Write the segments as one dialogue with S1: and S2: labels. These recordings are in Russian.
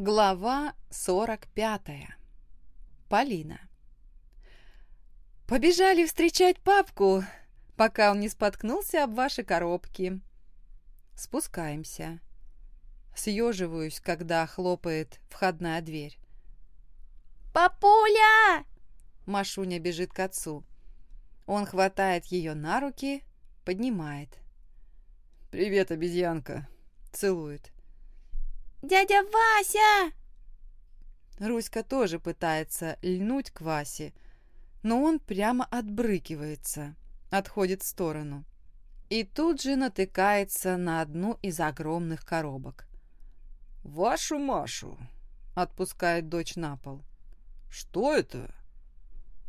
S1: Глава 45. Полина. Побежали встречать папку, пока он не споткнулся об ваши коробки. Спускаемся. Съеживаюсь, когда хлопает входная дверь.
S2: «Папуля!»
S1: Машуня бежит к отцу. Он хватает ее на руки, поднимает.
S3: «Привет, обезьянка!» Целует.
S2: «Дядя Вася!»
S1: Руська тоже пытается льнуть к Васе, но он прямо отбрыкивается, отходит в сторону. И тут же натыкается на одну из огромных коробок.
S3: «Вашу Машу!» — отпускает дочь на пол. «Что это?»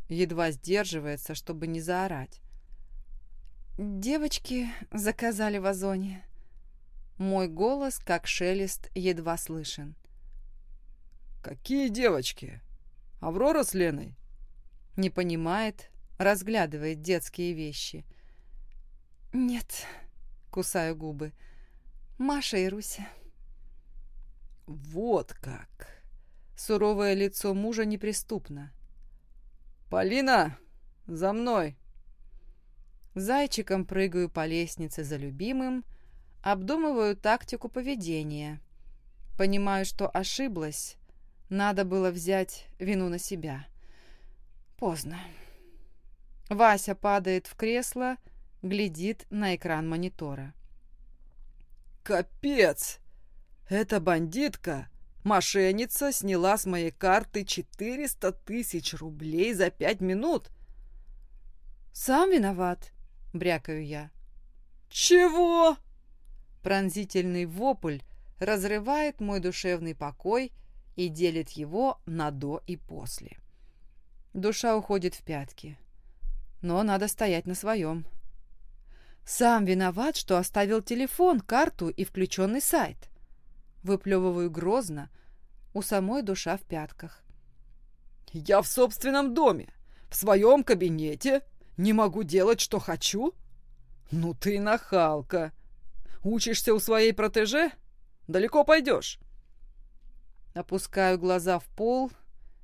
S1: Едва сдерживается, чтобы не заорать. «Девочки заказали в озоне», мой голос, как шелест, едва слышен.
S3: «Какие девочки? Аврора с Леной?»
S1: Не понимает, разглядывает детские вещи. «Нет», — кусаю губы, — «Маша и Руся».
S3: «Вот как!»
S1: Суровое лицо мужа неприступно.
S3: «Полина, за мной!»
S1: Зайчиком прыгаю по лестнице за любимым, — Обдумываю тактику поведения. Понимаю, что ошиблась. Надо было взять вину на себя. Поздно. Вася падает в кресло, глядит на экран монитора.
S3: «Капец! Эта бандитка, мошенница, сняла с моей карты 400 тысяч рублей за пять минут!»
S1: «Сам виноват», — брякаю я.
S3: «Чего?»
S1: Пронзительный вопль разрывает мой душевный покой и делит его на до и после. Душа уходит в пятки. Но надо стоять на своем. Сам виноват, что оставил телефон, карту и включенный сайт. Выплевываю грозно, у самой душа в пятках.
S3: «Я в собственном доме, в своем кабинете, не могу делать, что хочу? Ну ты нахалка!» Учишься у своей протеже? Далеко пойдешь?»
S1: Опускаю глаза в пол,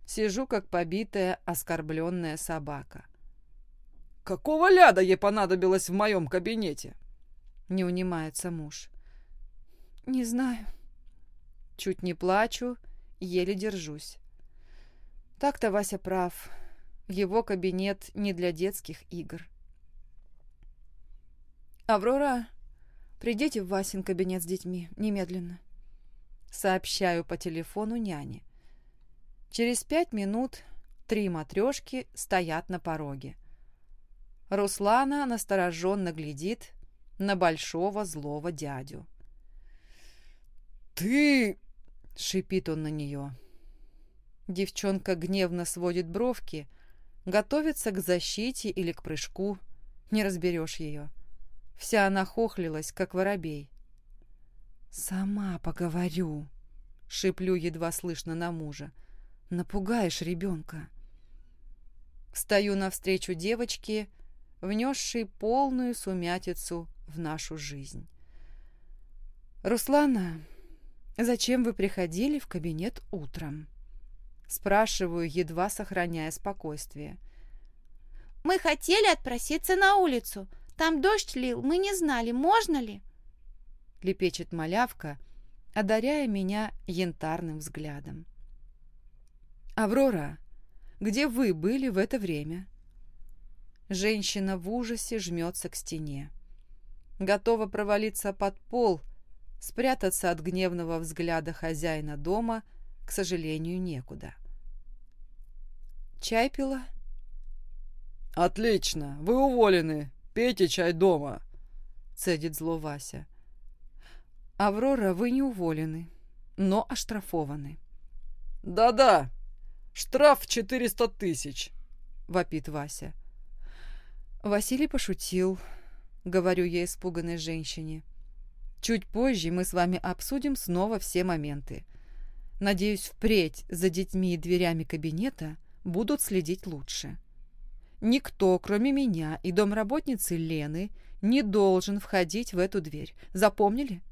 S1: сижу, как побитая, оскорбленная собака.
S3: «Какого ляда ей понадобилось в моем кабинете?»
S1: Не унимается муж. «Не знаю». Чуть не плачу, еле держусь. Так-то Вася прав. Его кабинет не для детских игр. «Аврора, Придите в Васин кабинет с детьми немедленно. Сообщаю по телефону няне. Через пять минут три матрешки стоят на пороге. Руслана настороженно глядит на большого злого дядю.
S3: «Ты...»
S1: — шипит он на нее. Девчонка гневно сводит бровки, готовится к защите или к прыжку, не разберешь ее. — Вся она хохлилась, как воробей. «Сама поговорю», — шиплю едва слышно на мужа. «Напугаешь ребенка». Стою навстречу девочке, внесшей полную сумятицу в нашу жизнь. «Руслана, зачем вы приходили в кабинет утром?» Спрашиваю, едва сохраняя спокойствие.
S2: «Мы хотели отпроситься на улицу. Там дождь лил, мы не знали, можно ли?»
S1: Лепечет малявка, одаряя меня янтарным взглядом. «Аврора, где вы были в это время?» Женщина в ужасе жмется к стене. Готова провалиться под пол, спрятаться от гневного взгляда хозяина дома, к сожалению, некуда. «Чай пила?»
S3: «Отлично, вы уволены. Пейте чай дома», — цедит зло Вася.
S1: «Аврора, вы не уволены, но оштрафованы».
S3: «Да-да, штраф четыреста тысяч», —
S1: вопит Вася. Василий пошутил, — говорю я испуганной женщине. «Чуть позже мы с вами обсудим снова все моменты. Надеюсь, впредь за детьми и дверями кабинета будут следить лучше». Никто, кроме меня и домработницы Лены, не должен входить в эту дверь. Запомнили?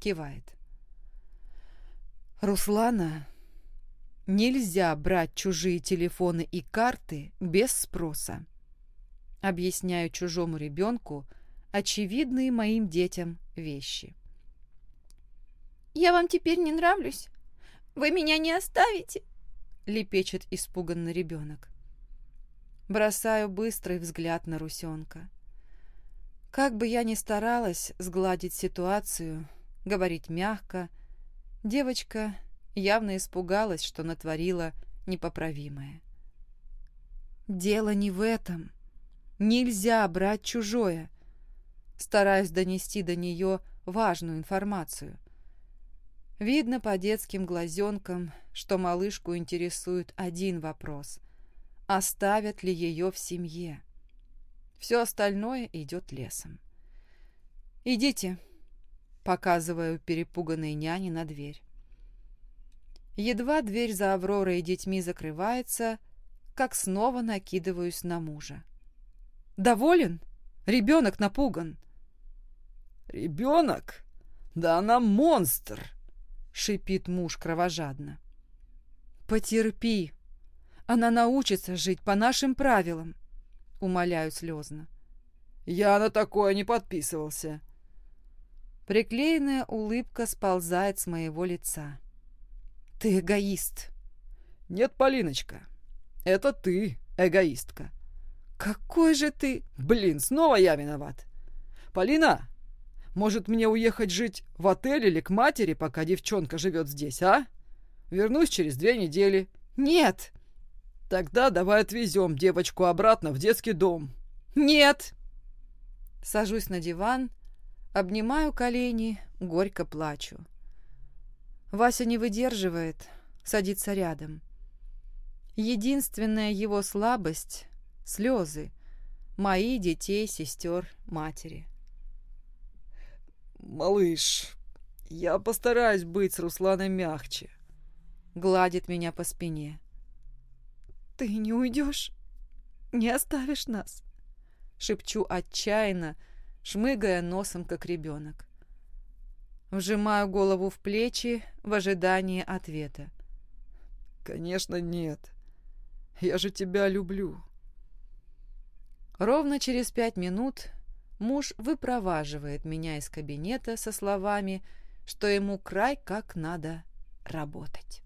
S1: Кивает. Руслана, нельзя брать чужие телефоны и карты без спроса. Объясняю чужому ребенку очевидные моим детям вещи.
S2: «Я вам теперь не нравлюсь? Вы меня не оставите?»
S1: — лепечет испуганный ребенок. Бросаю быстрый взгляд на Русенка. Как бы я ни старалась сгладить ситуацию, говорить мягко, девочка явно испугалась, что натворила непоправимое. «Дело не в этом. Нельзя брать чужое». Стараюсь донести до нее важную информацию. Видно по детским глазенкам, что малышку интересует один вопрос – оставят ли ее в семье? Все остальное идет лесом. «Идите», – показываю перепуганной няне на дверь. Едва дверь за Авророй и детьми закрывается, как снова накидываюсь на мужа. «Доволен? Ребенок напуган».
S3: «Ребенок? Да она монстр!»
S1: — шипит муж кровожадно. «Потерпи. Она научится жить по нашим правилам», — умоляю слезно.
S3: «Я на такое не подписывался».
S1: Приклеенная улыбка сползает с моего лица. «Ты эгоист».
S3: «Нет, Полиночка, это ты эгоистка».
S1: «Какой же ты...»
S3: «Блин, снова я виноват». «Полина, может, мне уехать жить в отель или к матери, пока девчонка живет здесь, а? Вернусь через две недели».
S1: «Нет».
S3: «Тогда давай отвезем девочку обратно в детский дом».
S1: «Нет». Сажусь на диван, обнимаю колени, горько плачу. Вася не выдерживает, садится рядом. Единственная его слабость — слезы. Мои, детей, сестер, матери.
S3: «Малыш, я постараюсь быть с Русланой мягче», —
S1: гладит меня по спине.
S2: «Ты не уйдешь? Не оставишь нас?»
S1: — шепчу отчаянно, шмыгая носом, как ребенок. Вжимаю голову в плечи в ожидании ответа.
S3: «Конечно нет. Я же тебя люблю».
S1: Ровно через пять минут муж выпроваживает меня из кабинета со словами, что ему край как надо работать.